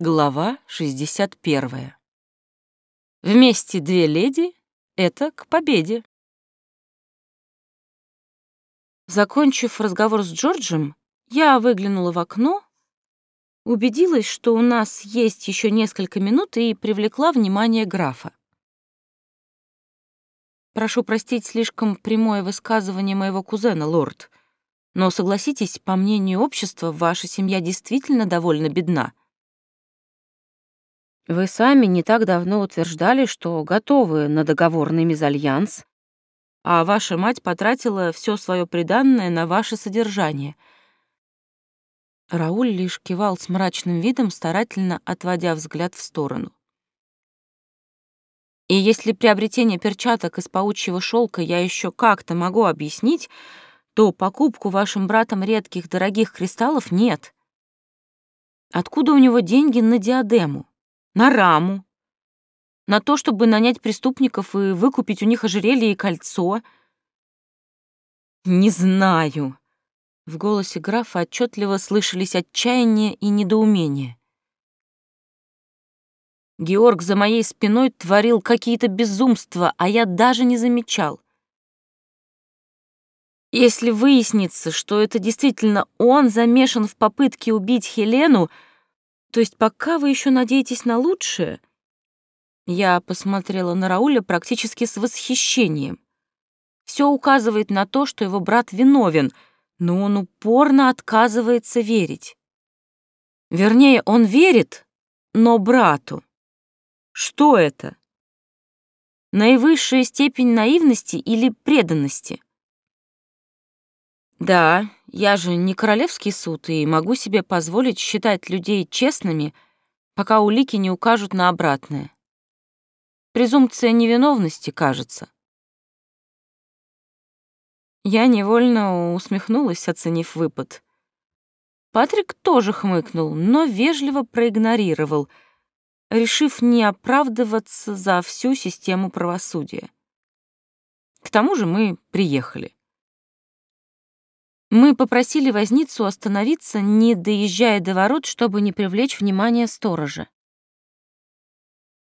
Глава 61. Вместе две леди — это к победе. Закончив разговор с Джорджем, я выглянула в окно, убедилась, что у нас есть еще несколько минут и привлекла внимание графа. Прошу простить слишком прямое высказывание моего кузена, лорд, но согласитесь, по мнению общества, ваша семья действительно довольно бедна. Вы сами не так давно утверждали, что готовы на договорный мезальянс, а ваша мать потратила все свое приданное на ваше содержание. Рауль лишь кивал с мрачным видом, старательно отводя взгляд в сторону. И если приобретение перчаток из паучьего шелка я еще как-то могу объяснить, то покупку вашим братом редких дорогих кристаллов нет. Откуда у него деньги на диадему? На раму, на то, чтобы нанять преступников и выкупить у них ожерелье и кольцо. Не знаю. В голосе графа отчетливо слышались отчаяние и недоумение. Георг за моей спиной творил какие-то безумства, а я даже не замечал. Если выяснится, что это действительно он замешан в попытке убить Хелену, то есть пока вы еще надеетесь на лучшее? Я посмотрела на Рауля практически с восхищением. Все указывает на то, что его брат виновен, но он упорно отказывается верить. Вернее, он верит, но брату. Что это? Наивысшая степень наивности или преданности? Да, я же не королевский суд и могу себе позволить считать людей честными, пока улики не укажут на обратное. Презумпция невиновности, кажется. Я невольно усмехнулась, оценив выпад. Патрик тоже хмыкнул, но вежливо проигнорировал, решив не оправдываться за всю систему правосудия. К тому же мы приехали. Мы попросили возницу остановиться, не доезжая до ворот, чтобы не привлечь внимание сторожа.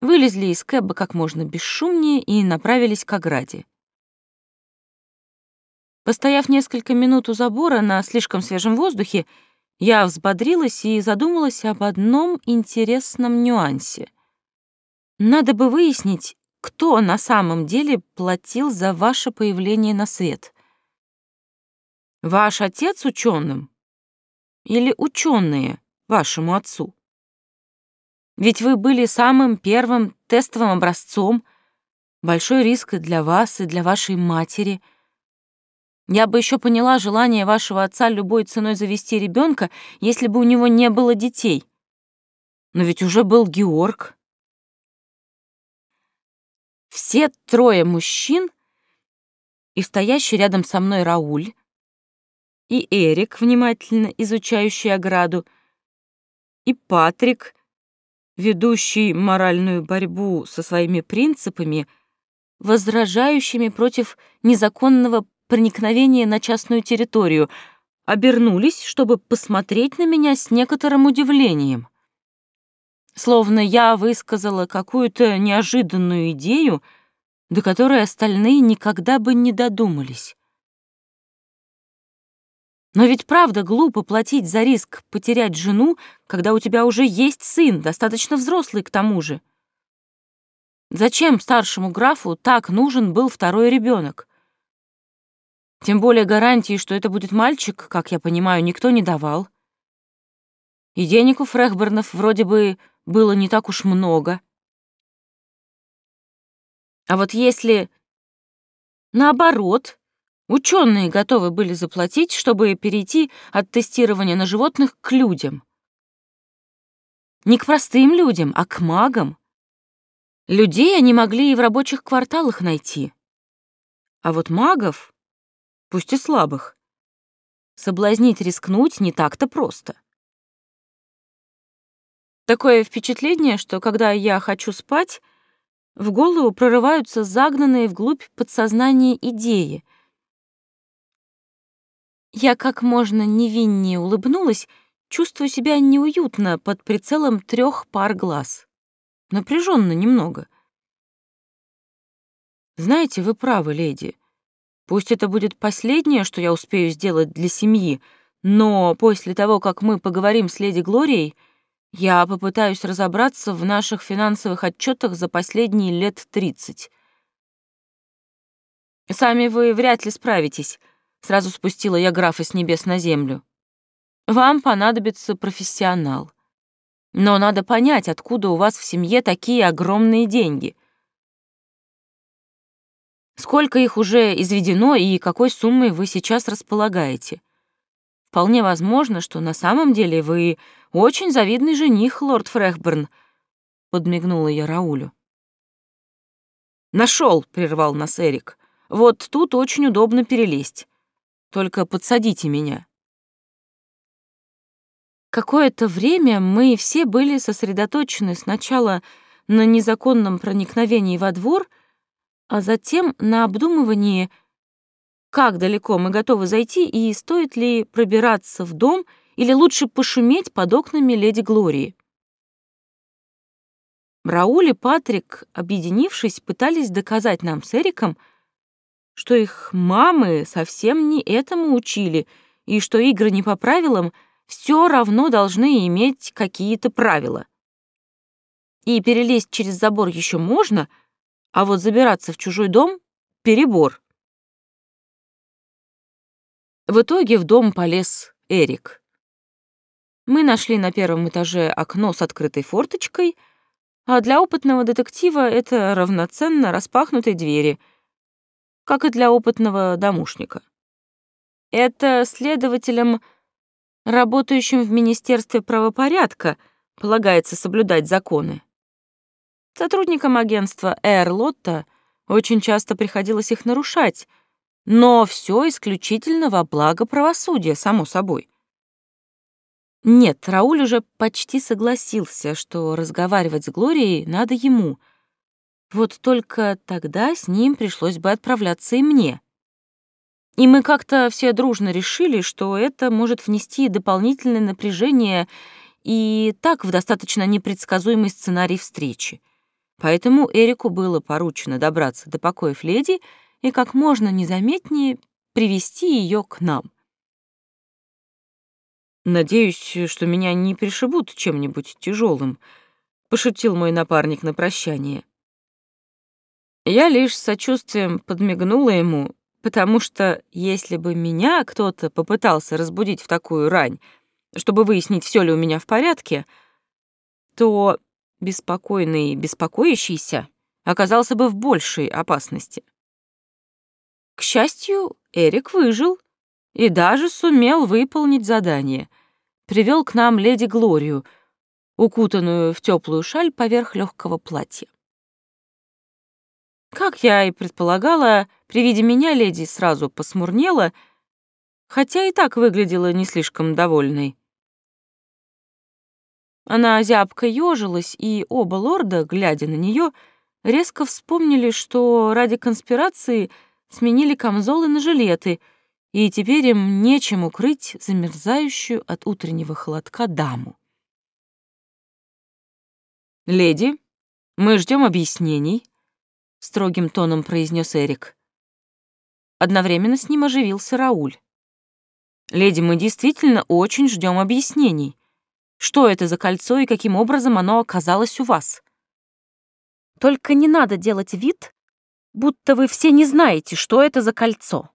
Вылезли из кэба как можно бесшумнее и направились к ограде. Постояв несколько минут у забора на слишком свежем воздухе, я взбодрилась и задумалась об одном интересном нюансе. Надо бы выяснить, кто на самом деле платил за ваше появление на свет. Ваш отец ученым? Или ученые вашему отцу? Ведь вы были самым первым тестовым образцом. Большой риск и для вас, и для вашей матери. Я бы еще поняла желание вашего отца любой ценой завести ребенка, если бы у него не было детей. Но ведь уже был Георг. Все трое мужчин и стоящий рядом со мной Рауль и Эрик, внимательно изучающий ограду, и Патрик, ведущий моральную борьбу со своими принципами, возражающими против незаконного проникновения на частную территорию, обернулись, чтобы посмотреть на меня с некоторым удивлением. Словно я высказала какую-то неожиданную идею, до которой остальные никогда бы не додумались. Но ведь правда глупо платить за риск потерять жену, когда у тебя уже есть сын, достаточно взрослый к тому же. Зачем старшему графу так нужен был второй ребенок? Тем более гарантии, что это будет мальчик, как я понимаю, никто не давал. И денег у Фрехбернов вроде бы было не так уж много. А вот если наоборот, Ученые готовы были заплатить, чтобы перейти от тестирования на животных к людям. Не к простым людям, а к магам. Людей они могли и в рабочих кварталах найти. А вот магов, пусть и слабых, соблазнить рискнуть не так-то просто. Такое впечатление, что когда я хочу спать, в голову прорываются загнанные вглубь подсознания идеи — я как можно невиннее улыбнулась, чувствую себя неуютно под прицелом трех пар глаз. Напряженно немного. Знаете, вы правы, леди. Пусть это будет последнее, что я успею сделать для семьи, но после того, как мы поговорим с леди Глорией, я попытаюсь разобраться в наших финансовых отчетах за последние лет тридцать. Сами вы вряд ли справитесь, сразу спустила я графа с небес на землю. Вам понадобится профессионал. Но надо понять, откуда у вас в семье такие огромные деньги. Сколько их уже изведено и какой суммой вы сейчас располагаете? Вполне возможно, что на самом деле вы очень завидный жених, лорд Фрехберн, подмигнула я Раулю. Нашел, прервал нас Эрик. Вот тут очень удобно перелезть. Только подсадите меня. Какое-то время мы все были сосредоточены сначала на незаконном проникновении во двор, а затем на обдумывании, как далеко мы готовы зайти и стоит ли пробираться в дом или лучше пошуметь под окнами леди Глории. Рауль и Патрик, объединившись, пытались доказать нам с Эриком, что их мамы совсем не этому учили и что игры не по правилам — все равно должны иметь какие-то правила. И перелезть через забор еще можно, а вот забираться в чужой дом — перебор. В итоге в дом полез Эрик. Мы нашли на первом этаже окно с открытой форточкой, а для опытного детектива это равноценно распахнутой двери, как и для опытного домушника. Это следователям работающим в Министерстве правопорядка полагается соблюдать законы. Сотрудникам агентства Air Lotto очень часто приходилось их нарушать, но все исключительно во благо правосудия, само собой. Нет, Рауль уже почти согласился, что разговаривать с Глорией надо ему. Вот только тогда с ним пришлось бы отправляться и мне. И мы как-то все дружно решили, что это может внести дополнительное напряжение и так в достаточно непредсказуемый сценарий встречи. Поэтому Эрику было поручено добраться до покоев леди и как можно незаметнее привести ее к нам. «Надеюсь, что меня не пришибут чем-нибудь тяжелым», — пошутил мой напарник на прощание. Я лишь с сочувствием подмигнула ему потому что если бы меня кто-то попытался разбудить в такую рань, чтобы выяснить, все ли у меня в порядке, то беспокойный беспокоящийся оказался бы в большей опасности. К счастью, Эрик выжил и даже сумел выполнить задание. Привел к нам леди Глорию, укутанную в теплую шаль поверх легкого платья. Как я и предполагала, при виде меня леди сразу посмурнела, хотя и так выглядела не слишком довольной. Она зябко ёжилась, и оба лорда, глядя на нее, резко вспомнили, что ради конспирации сменили камзолы на жилеты, и теперь им нечем укрыть замерзающую от утреннего холодка даму. «Леди, мы ждем объяснений», — строгим тоном произнес Эрик. Одновременно с ним оживился Рауль. «Леди, мы действительно очень ждем объяснений. Что это за кольцо и каким образом оно оказалось у вас?» «Только не надо делать вид, будто вы все не знаете, что это за кольцо.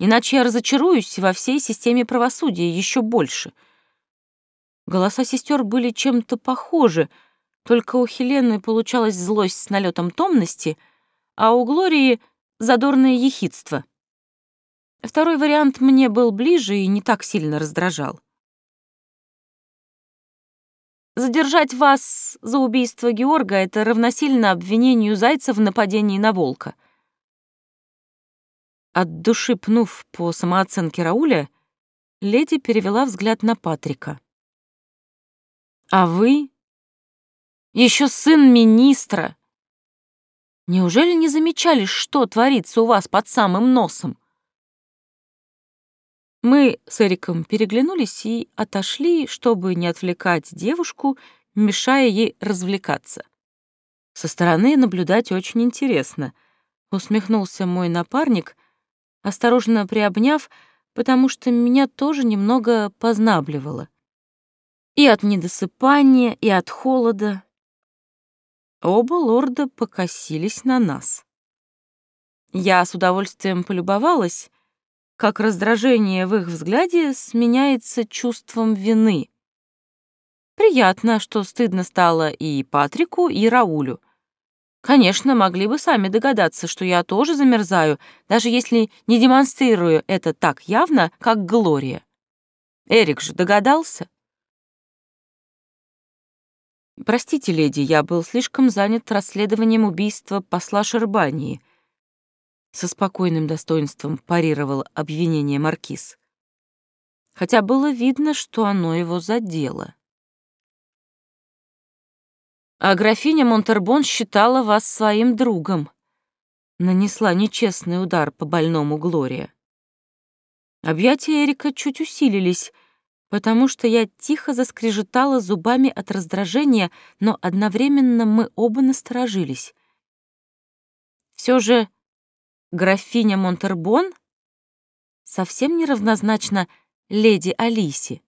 Иначе я разочаруюсь во всей системе правосудия еще больше». Голоса сестер были чем-то похожи — только у Хелены получалась злость с налетом томности, а у Глории — задорное ехидство. Второй вариант мне был ближе и не так сильно раздражал. Задержать вас за убийство Георга — это равносильно обвинению Зайца в нападении на волка. От души пнув по самооценке Рауля, леди перевела взгляд на Патрика. «А вы еще сын министра. Неужели не замечали, что творится у вас под самым носом? Мы с Эриком переглянулись и отошли, чтобы не отвлекать девушку, мешая ей развлекаться. Со стороны наблюдать очень интересно, усмехнулся мой напарник, осторожно приобняв, потому что меня тоже немного познабливало. И от недосыпания, и от холода. Оба лорда покосились на нас. Я с удовольствием полюбовалась, как раздражение в их взгляде сменяется чувством вины. Приятно, что стыдно стало и Патрику, и Раулю. Конечно, могли бы сами догадаться, что я тоже замерзаю, даже если не демонстрирую это так явно, как Глория. Эрик же догадался. «Простите, леди, я был слишком занят расследованием убийства посла Шербании», со спокойным достоинством парировал обвинение Маркиз. Хотя было видно, что оно его задело. А графиня Монтербон считала вас своим другом. Нанесла нечестный удар по больному Глория. Объятия Эрика чуть усилились, потому что я тихо заскрежетала зубами от раздражения, но одновременно мы оба насторожились. Все же графиня Монтербон совсем не равнозначна леди Алисе.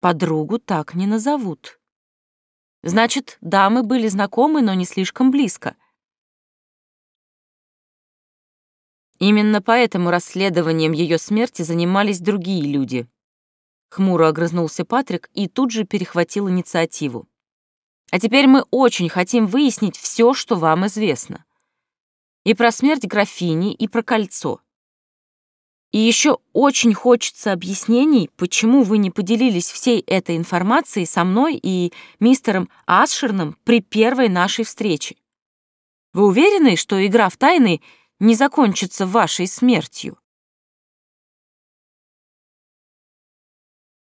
Подругу так не назовут. Значит, дамы были знакомы, но не слишком близко. Именно поэтому расследованием ее смерти занимались другие люди. Хмуро огрызнулся Патрик и тут же перехватил инициативу. А теперь мы очень хотим выяснить все, что вам известно. И про смерть графини, и про кольцо. И еще очень хочется объяснений, почему вы не поделились всей этой информацией со мной и мистером Асшерном при первой нашей встрече. Вы уверены, что игра в тайны не закончится вашей смертью?